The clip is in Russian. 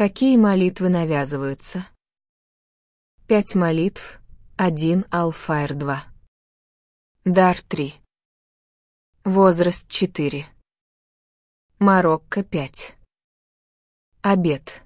Какие молитвы навязываются? Пять молитв, один Алфайр два. Дар три. Возраст четыре. Марокко пять. Обед.